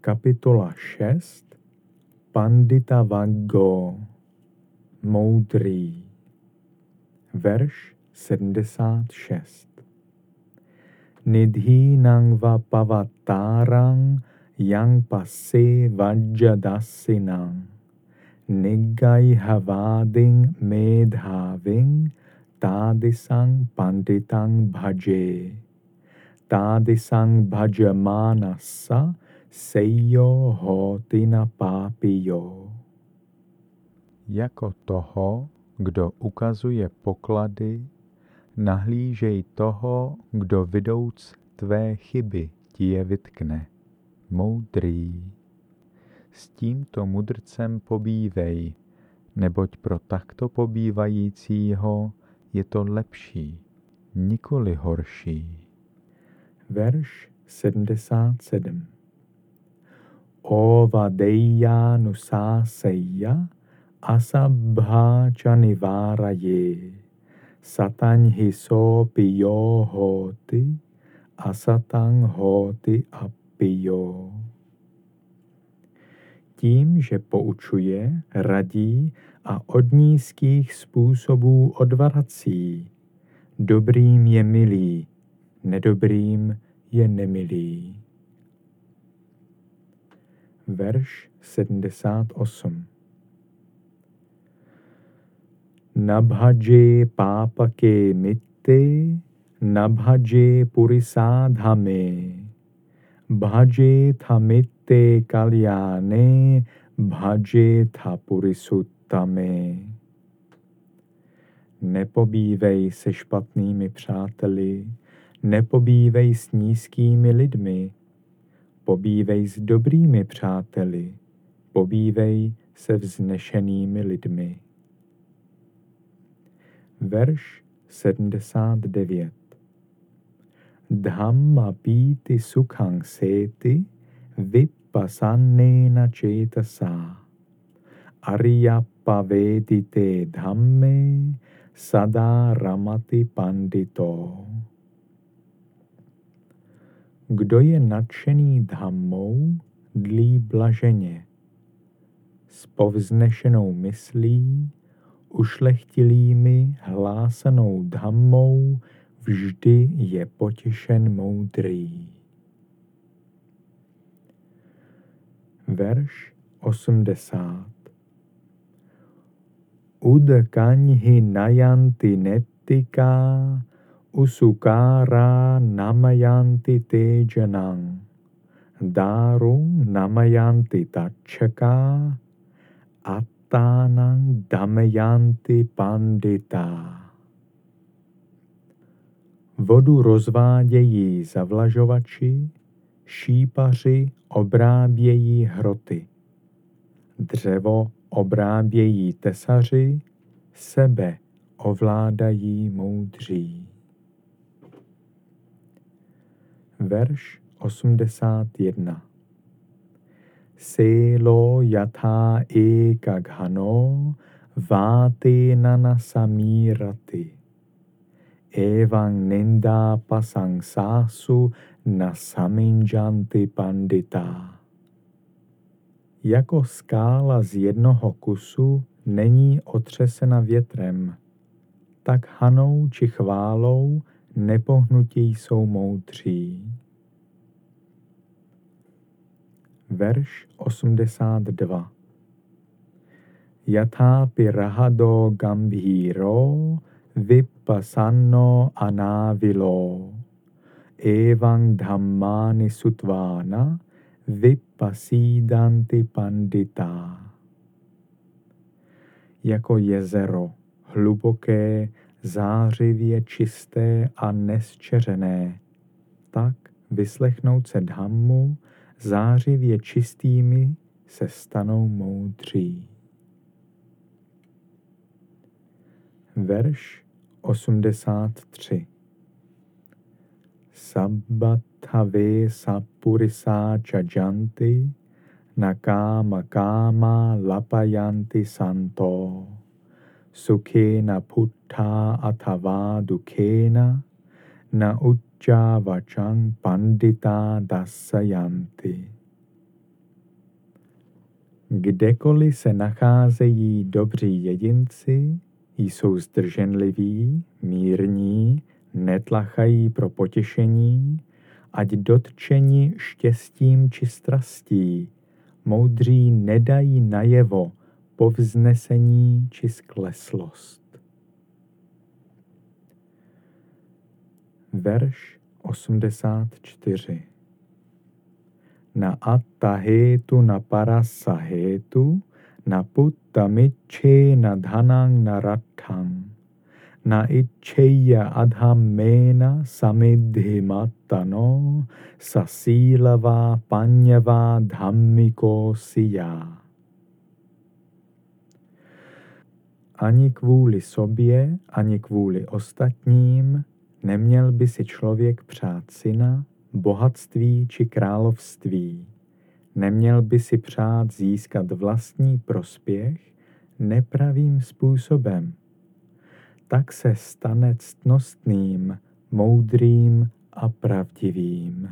Kapitola 6 Pandita Vaggo Moudrý. Verš 76 Nidhi nangva pavatárang yang pasi vajjadasinang Nigai havading medhaving tádisang panditang bhaje. Tádisang bhajamanasa seyo hotina pápiyo. Jako toho, kdo ukazuje poklady, nahlížej toho, kdo vidouc tvé chyby ti je vytkne. Moudrý. S tímto mudrcem pobývej, neboť pro takto pobývajícího je to lepší, nikoli horší. Verš 77 Ovadeya nusaseya asabha chanivaraye satanhi piyo hoti asatang hoti apiyo. Tím, že poučuje, radí a od nízkých způsobů odvrací. Dobrým je milý, nedobrým je nemilý. Verš 78 Nabhaje pápake mitte, nabhaje purisádhame, bhaje thamitte kalyane, bhaje thapurisuttame. Nepobívej se špatnými přáteli, nepobívej s nízkými lidmi, pobívej s dobrými přáteli, pobívej se vznešenými lidmi. Verš 79 Dhamma píti sukhang seti vippasannena cetasa Aryappa vedite dhamme sada ramati pandito. Kdo je nadšený dhammou, dlí blaženě, s povznešenou myslí, ušlechtilými hlásanou dhammou vždy je potěšen moudrý. Verš 80 Udkanhi nayanti nettika Usukara namayanti tejanang. Darum namayanti tachaka. Attanang damayanti pandita. Vodu rozvádějí zavlažovači, šípaři obrábějí hroty. Dřevo obrábějí tesaři, sebe ovládají moudří. Verš 81 Selo yatha ekaghano váty nana samírati. Evang ninda pasang sásu na saminjanti pandita. Jako skála z jednoho kusu není otřesena větrem, tak hanou či chválou nepohnutí jsou moudří. Verš 82 Yatápi rahado gambhiro vipasanno anávilo evang dhammani sutvána vipasídanti pandita. Jako jezero, hluboké, zářivě čisté a nesčeřené, tak vyslechnout se dhammu zářivě čistými se stanou moudří. Verš 83 Sabbathavé sapurisa chajanti nakama kama lapayanti santo sukhena putta athava dukhena na uchcha vachang pandita dasayanti. Kdekoliv se nacházejí dobří jedinci, jsou zdrženliví, mírní, netlachají pro potěšení, ať dotčeni štěstím či strastí, moudří nedají najevo povznesení či skleslost. Verš 84 Na attahetu na parasahetu na puttamiche na dhanang na rathang na icheya adhamena samidhimatano sasílava panyava dhammiko siya. Ani kvůli sobě, ani kvůli ostatním neměl by si člověk přát syna, bohatství či království. Neměl by si přát získat vlastní prospěch nepravým způsobem. Tak se stane ctnostným, moudrým a pravdivým.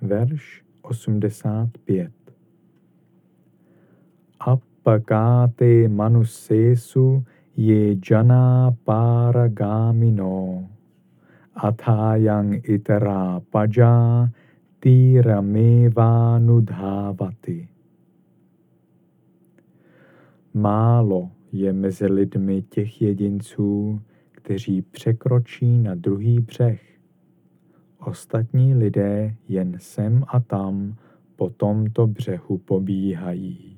Verš 85 Appakáty manusesu je jana paragamino athayang itara paja nudhávati. Málo je mezi lidmi těch jedinců, kteří překročí na druhý břeh. Ostatní lidé jen sem a tam po tomto břehu pobíhají.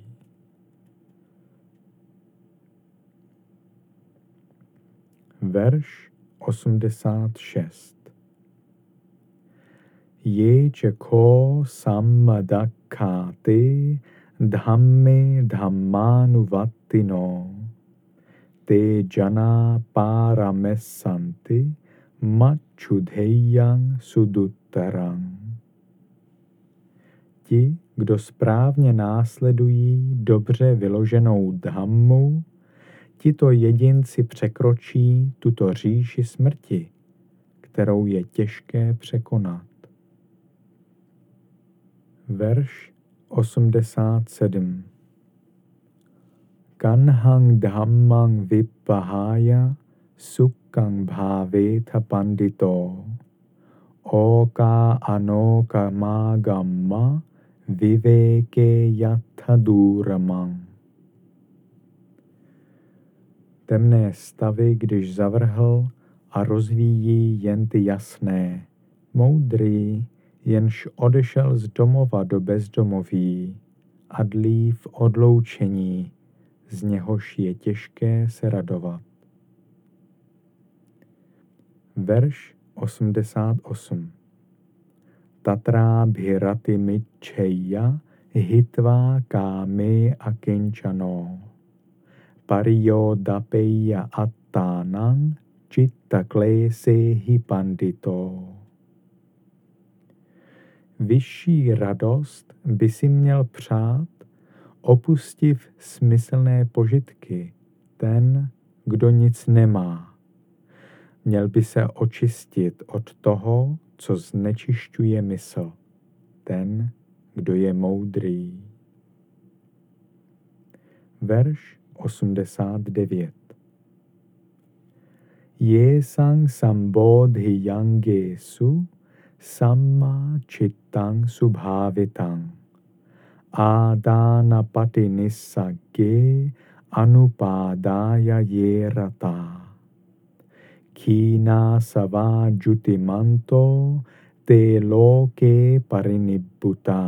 verš 86. Ječeko samadakáty dhamme dhammanuvattino te jana paramesanti mačudhejang suduttarang. Ti, kdo správně následují dobře vyloženou dhammu, tito jedinci překročí tuto říši smrti, kterou je těžké překonat. Verš 87 Kanhang dhammang vipahaya sukkang bhaveta pandito oka anoka magamma viveke duramang. Temné stavy, když zavrhl a rozvíjí jen ty jasné, moudrý, jenž odešel z domova do bezdomoví a dlí v odloučení, z něhož je těžké se radovat. Verš 88 Tatra bhirati micheya hitva kámy a kinčano dapeya attanang chitta klesi pandito. Vyšší radost by si měl přát, opustiv smyslné požitky, ten, kdo nic nemá. Měl by se očistit od toho, co znečišťuje mysl, ten, kdo je moudrý. Verš 89 Je sang sambodhi yangesu Samma chittang subhavitang adana pati nissagge anupadaya yerata kina sava jutimanto te loke parinibbuta.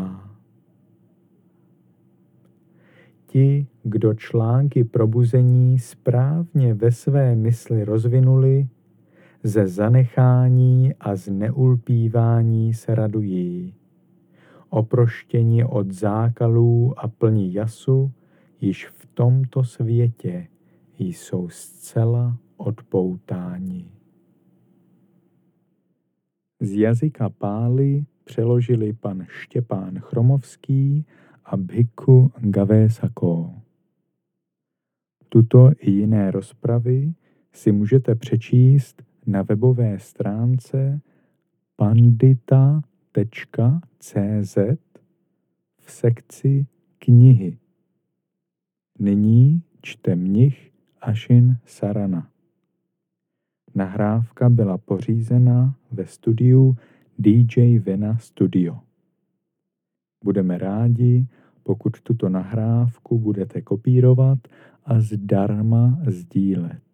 Ti, kdo články probuzení správně ve své mysli rozvinuli, ze zanechání a z neulpívání se radují. Oproštění od zákalů a plní jasu již v tomto světě jsou zcela odpoutáni. Z jazyka Pály přeložili pan Štěpán Chromovský a Bhikkhu Gavésako. Tuto i jiné rozpravy si můžete přečíst na webové stránce pandita.cz v sekci knihy. Nyní čte mnich Ashin Sarana. Nahrávka byla pořízena ve studiu DJ Vena Studio. Budeme rádi, pokud tuto nahrávku budete kopírovat a zdarma sdílet.